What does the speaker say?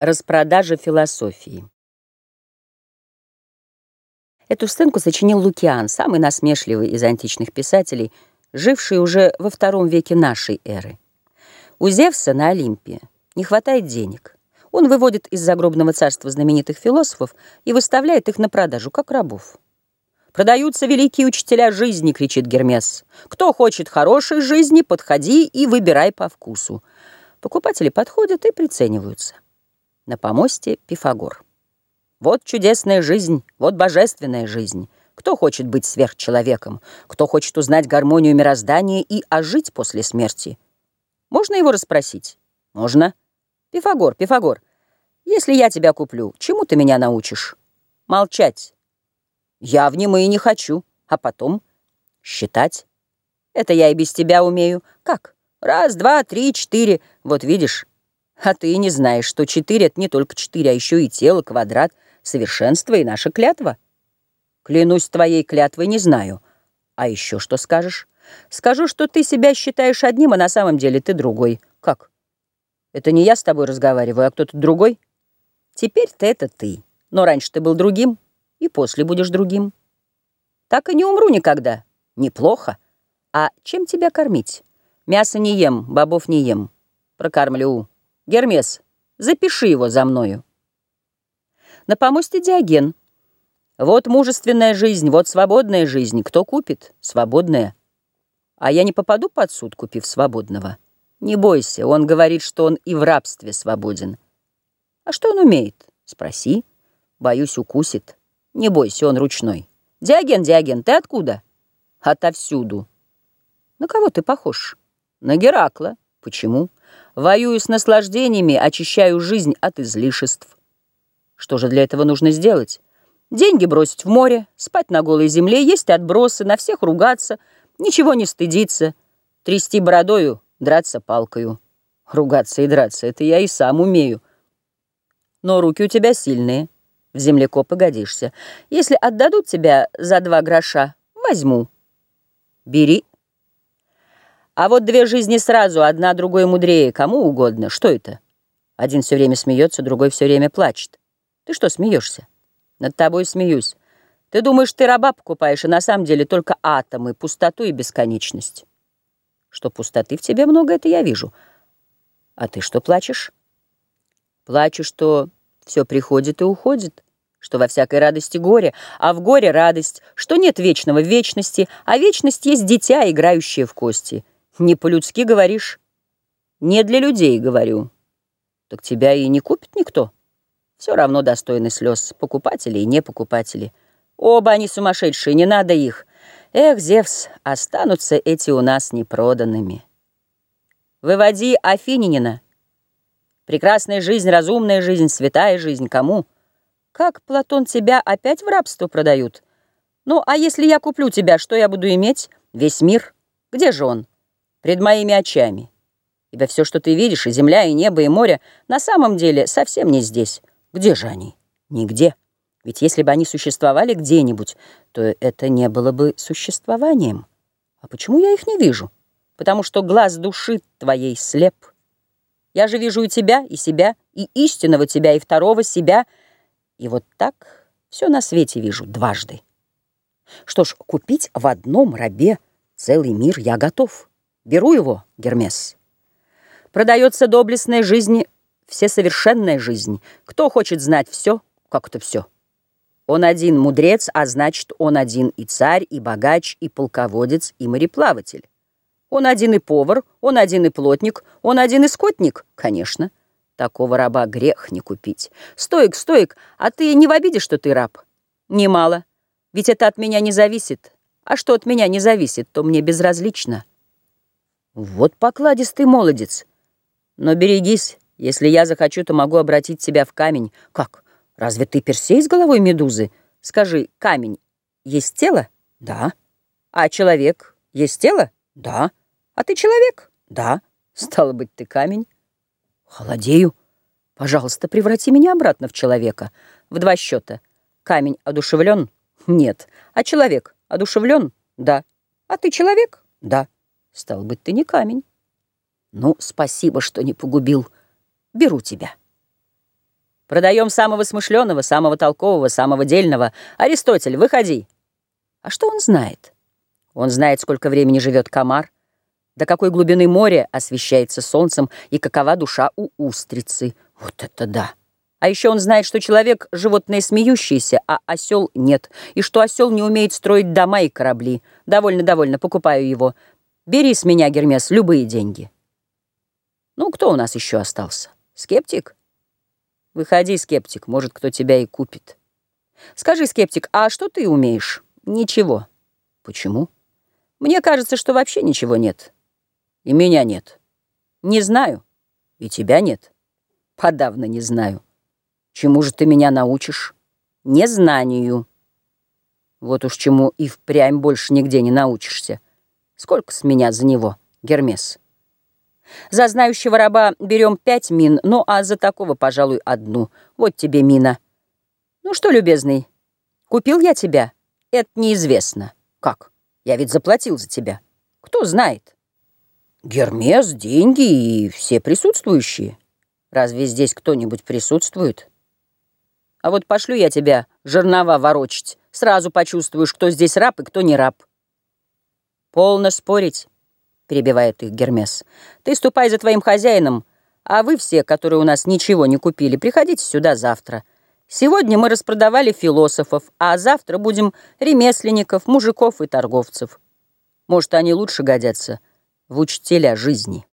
Распродажа философии. Эту сценку сочинил Лукиан, самый насмешливый из античных писателей, живший уже во втором веке нашей эры. У Зевса на Олимпе не хватает денег. Он выводит из загробного царства знаменитых философов и выставляет их на продажу, как рабов. «Продаются великие учителя жизни», — кричит Гермес. «Кто хочет хорошей жизни, подходи и выбирай по вкусу». Покупатели подходят и прицениваются. На помосте Пифагор. Вот чудесная жизнь, вот божественная жизнь. Кто хочет быть сверхчеловеком? Кто хочет узнать гармонию мироздания и ожить после смерти? Можно его расспросить? Можно. Пифагор, Пифагор, если я тебя куплю, чему ты меня научишь? Молчать. Я в нем и не хочу. А потом? Считать. Это я и без тебя умею. Как? Раз, два, три, четыре. Вот видишь, а ты не знаешь, что четыре — это не только четыре, а еще и тело, квадрат, совершенство и наша клятва. Клянусь твоей клятвой, не знаю. А еще что скажешь? Скажу, что ты себя считаешь одним, а на самом деле ты другой. Как? Это не я с тобой разговариваю, а кто-то другой? Теперь-то это ты. Но раньше ты был другим, и после будешь другим. Так и не умру никогда. Неплохо. А чем тебя кормить? Мясо не ем, бобов не ем. Прокормлю. Гермес, запиши его за мною. На помосте Диоген. Вот мужественная жизнь, вот свободная жизнь. Кто купит? Свободная. А я не попаду под суд, купив свободного? Не бойся, он говорит, что он и в рабстве свободен. А что он умеет? Спроси. Боюсь, укусит. Не бойся, он ручной. Диоген, Диоген, ты откуда? Отовсюду. На кого ты похож? На Геракла. Почему? Воюю с наслаждениями, очищаю жизнь от излишеств. Что же для этого нужно сделать? Деньги бросить в море, спать на голой земле, есть отбросы, на всех ругаться, ничего не стыдиться, трясти бородою, драться палкою. Ругаться и драться — это я и сам умею. Но руки у тебя сильные, в землекопы годишься. Если отдадут тебя за два гроша, возьму. Бери. А вот две жизни сразу, одна другой мудрее, кому угодно. Что это? Один все время смеется, другой все время плачет. Ты что смеешься? Над тобой смеюсь. Ты думаешь, ты раба покупаешь, а на самом деле только атомы, пустоту и бесконечность. Что пустоты в тебе много, это я вижу. А ты что плачешь? Плачу, что все приходит и уходит, что во всякой радости горе, а в горе радость, что нет вечного в вечности, а вечность есть дитя, играющее в кости. Не по-людски говоришь. Не для людей говорю. Так тебя и не купит никто. Все равно достойны слез, покупатели и не покупатели. Оба они сумасшедшие, не надо их. Эх, Зевс, останутся эти у нас непроданными. Выводи Афининина. Прекрасная жизнь, разумная жизнь, святая жизнь. Кому? Как, Платон, тебя опять в рабство продают? Ну, а если я куплю тебя, что я буду иметь? Весь мир? Где же он? Пред моими очами. Ибо все, что ты видишь, и земля, и небо, и море, на самом деле совсем не здесь. Где же они? Нигде. Ведь если бы они существовали где-нибудь, то это не было бы существованием. А почему я их не вижу? Потому что глаз души твоей слеп. Я же вижу и тебя, и себя, и истинного тебя, и второго себя. И вот так все на свете вижу дважды. Что ж, купить в одном рабе целый мир я готов. Беру его, Гермес. Продается доблестная жизнь, всесовершенная жизнь. Кто хочет знать все, как это все? Он один мудрец, а значит, он один и царь, и богач, и полководец, и мореплаватель. Он один и повар, он один и плотник, он один и скотник, конечно. Такого раба грех не купить. Стоик, стоик, а ты не в обиде, что ты раб? Немало. Ведь это от меня не зависит. А что от меня не зависит, то мне безразлично. Вот покладистый молодец. Но берегись, если я захочу, то могу обратить тебя в камень. Как? Разве ты Персей с головой медузы? Скажи, камень есть тело? Да. А человек есть тело? Да. А ты человек? Да. Стало быть, ты камень? Холодею. Пожалуйста, преврати меня обратно в человека. В два счета. Камень одушевлен? Нет. А человек одушевлен? Да. А ты человек? Да. Стал быть, ты не камень. Ну, спасибо, что не погубил. Беру тебя. Продаем самого смышленого, самого толкового, самого дельного. Аристотель, выходи. А что он знает? Он знает, сколько времени живет комар, до какой глубины море освещается солнцем и какова душа у устрицы. Вот это да! А еще он знает, что человек — животное смеющееся, а осел — нет, и что осел не умеет строить дома и корабли. Довольно, довольно, покупаю его. Бери с меня, Гермес, любые деньги. Ну, кто у нас еще остался? Скептик? Выходи, скептик, может, кто тебя и купит. Скажи, скептик, а что ты умеешь? Ничего. Почему? Мне кажется, что вообще ничего нет. И меня нет. Не знаю. И тебя нет. Подавно не знаю. Чему же ты меня научишь? Незнанию. Вот уж чему и впрямь больше нигде не научишься. Сколько с меня за него, Гермес? За знающего раба берем пять мин, ну а за такого, пожалуй, одну. Вот тебе мина. Ну что, любезный, купил я тебя? Это неизвестно. Как? Я ведь заплатил за тебя. Кто знает? Гермес, деньги и все присутствующие. Разве здесь кто-нибудь присутствует? А вот пошлю я тебя жернова ворочить. Сразу почувствуешь, кто здесь раб и кто не раб. Полно спорить, перебивает их Гермес. Ты ступай за твоим хозяином, а вы все, которые у нас ничего не купили, приходите сюда завтра. Сегодня мы распродавали философов, а завтра будем ремесленников, мужиков и торговцев. Может, они лучше годятся в учителя жизни.